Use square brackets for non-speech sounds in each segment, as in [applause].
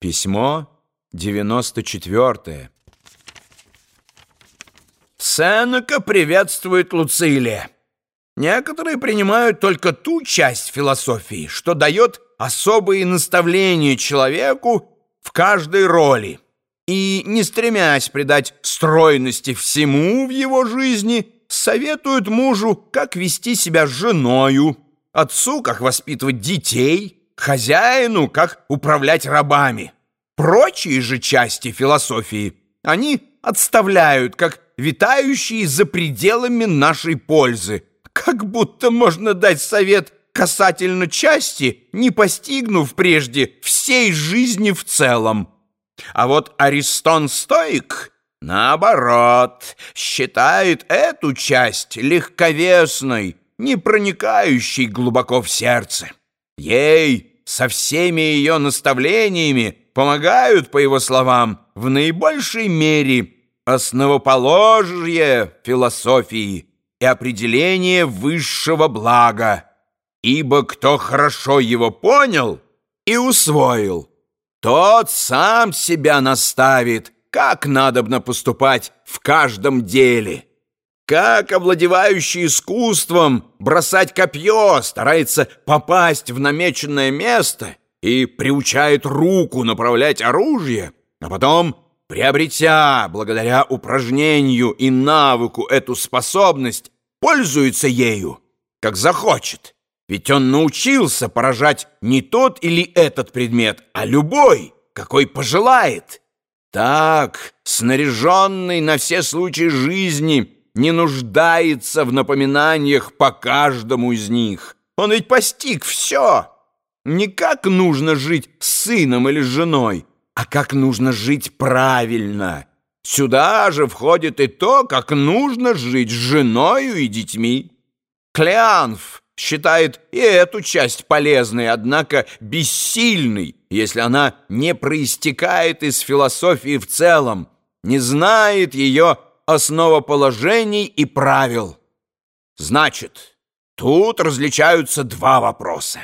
Письмо 94. Сенека приветствует Луцилия. Некоторые принимают только ту часть философии, что дает особые наставления человеку в каждой роли, и, не стремясь придать стройности всему в его жизни, советуют мужу, как вести себя с женою, отцу, как воспитывать детей – хозяину, как управлять рабами. Прочие же части философии они отставляют, как витающие за пределами нашей пользы, как будто можно дать совет касательно части, не постигнув прежде всей жизни в целом. А вот Аристон Стоик, наоборот, считает эту часть легковесной, не проникающей глубоко в сердце. Ей со всеми ее наставлениями помогают, по его словам, в наибольшей мере основоположье философии и определение высшего блага. Ибо кто хорошо его понял и усвоил, тот сам себя наставит, как надобно поступать в каждом деле. Как овладевающий искусством бросать копье старается попасть в намеченное место и приучает руку направлять оружие, а потом, приобретя благодаря упражнению и навыку эту способность, пользуется ею, как захочет. Ведь он научился поражать не тот или этот предмет, а любой, какой пожелает. Так, снаряженный на все случаи жизни – не нуждается в напоминаниях по каждому из них. Он ведь постиг все. Не как нужно жить с сыном или женой, а как нужно жить правильно. Сюда же входит и то, как нужно жить с женою и детьми. Клеанф считает и эту часть полезной, однако бессильной, если она не проистекает из философии в целом, не знает ее основоположений и правил. Значит, тут различаются два вопроса.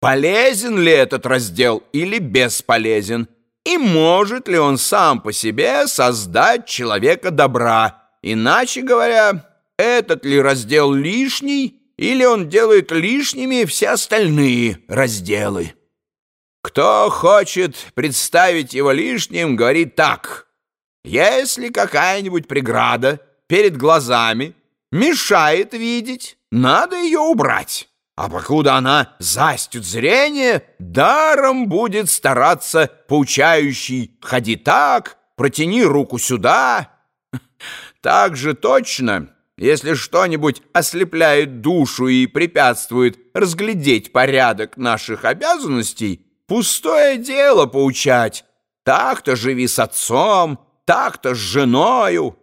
Полезен ли этот раздел или бесполезен? И может ли он сам по себе создать человека добра? Иначе говоря, этот ли раздел лишний, или он делает лишними все остальные разделы? Кто хочет представить его лишним, говорит так – если какая-нибудь преграда перед глазами мешает видеть, надо ее убрать. А покуда она застит зрение, даром будет стараться поучающий «ходи так», «протяни руку сюда». [laughs] Так же точно, если что-нибудь ослепляет душу и препятствует разглядеть порядок наших обязанностей, пустое дело поучать. Так-то живи с отцом, так-то с женою.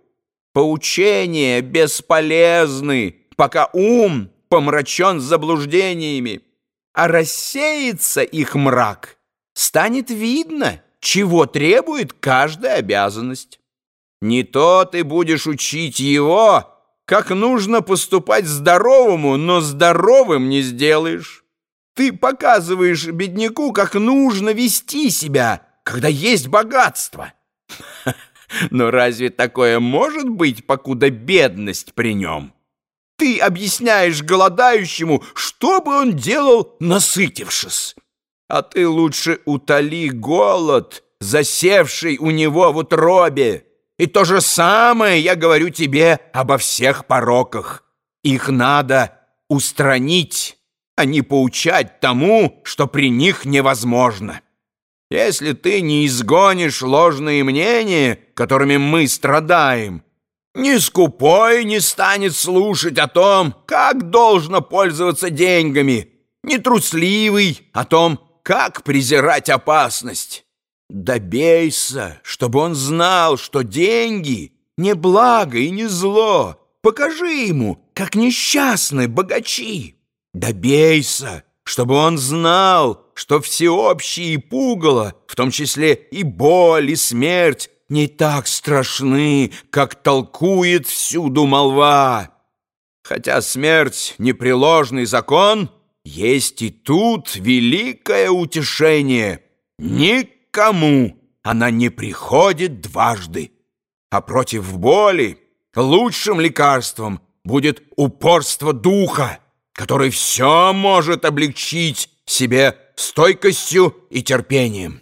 Поучения бесполезны, пока ум помрачен заблуждениями, а рассеется их мрак, станет видно, чего требует каждая обязанность. Не то ты будешь учить его, как нужно поступать здоровому, но здоровым не сделаешь. Ты показываешь бедняку, как нужно вести себя, когда есть богатство. Но разве такое может быть, покуда бедность при нем? Ты объясняешь голодающему, что бы он делал, насытившись. А ты лучше утоли голод, засевший у него в утробе. И то же самое я говорю тебе обо всех пороках. Их надо устранить, а не поучать тому, что при них невозможно. Если ты не изгонишь ложные мнения, которыми мы страдаем, ни скупой не станет слушать о том, как должно пользоваться деньгами, ни трусливый о том, как презирать опасность. Добейся, чтобы он знал, что деньги не благо и не зло. Покажи ему, как несчастны богачи. Добейся, чтобы он знал, что всеобщие пугало, в том числе и боль, и смерть, не так страшны, как толкует всюду молва. Хотя смерть — непреложный закон, есть и тут великое утешение. Никому она не приходит дважды. А против боли лучшим лекарством будет упорство духа, который все может облегчить себе стойкостью и терпением.